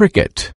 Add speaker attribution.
Speaker 1: cricket.